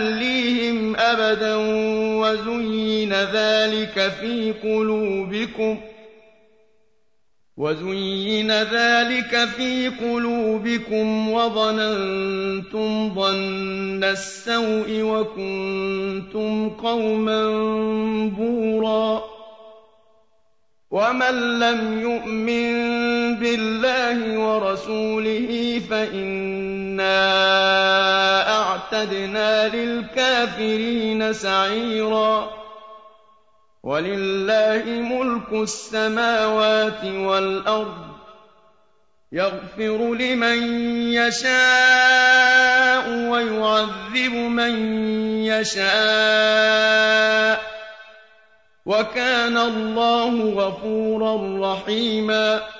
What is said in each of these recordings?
أَهْلِيهِمْ أَبَدًا وَزُيِّنَ ذَٰلِكَ فِي قُلُوبِكُمْ وَزُيِّنَ ذَٰلِكَ فِي قُلُوبِكُمْ وَظَنَنتُمْ ظَنَّ السَّوْءِ وَكُنتُمْ قَوْمًا بُورًا وَمَن لَّمْ يُؤْمِن بِاللَّهِ وَرَسُولِهِ فَإِنَّا أَعْتَدْنَا لِلْكَافِرِينَ سَعِيرًا. وَلِلَّهِ مُلْكُ السَّمَاوَاتِ وَالْأَرْضِ ۚ. يَغْفِرُ لِمَن يَشَاءُ وَيُعَذِّبُ مَن يَشَاءُ. وَكَانَ اللَّهُ غَفُورًا رَّحِيمًا.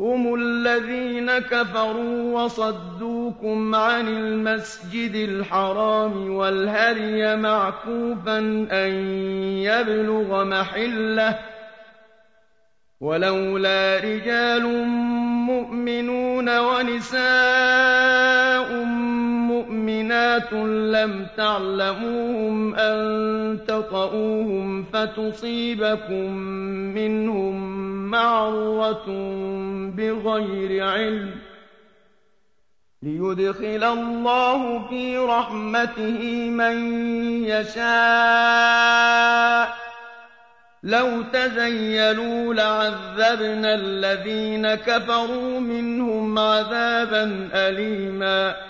هم الذين كفروا وصدوكم عن المسجد الحرام والهري معكوفا أن يبلغ محلة ولولا رجال مؤمنون ونساء مؤمنات لم تعلموهم أن تطؤوهم فتصيبكم منهم معرة بغير علم ليدخل الله في رحمته من يشاء. لو تزيلوا لعذبنا الذين كفروا منهم عذابا أليما.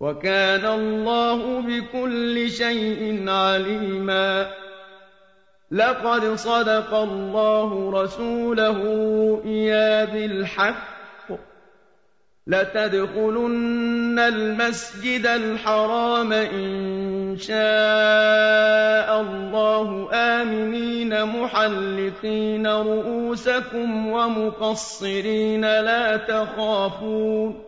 وَكَانَ اللَّهُ بِكُلِّ شَيْءٍ عَلِيمًا. لَّقَدْ صَدَقَ اللَّهُ رَسُولَهُ الرُّؤْيَا بِالْحَقِّ. لَتَدْخُلُنَّ الْمَسْجِدَ الْحَرَامَ إِن شَاءَ اللَّهُ. آمِنِينَ مُحَلِّقِينَ رُءُوسَكُمْ وَمُقَصِّرِينَ لَا تَخَافُونَ.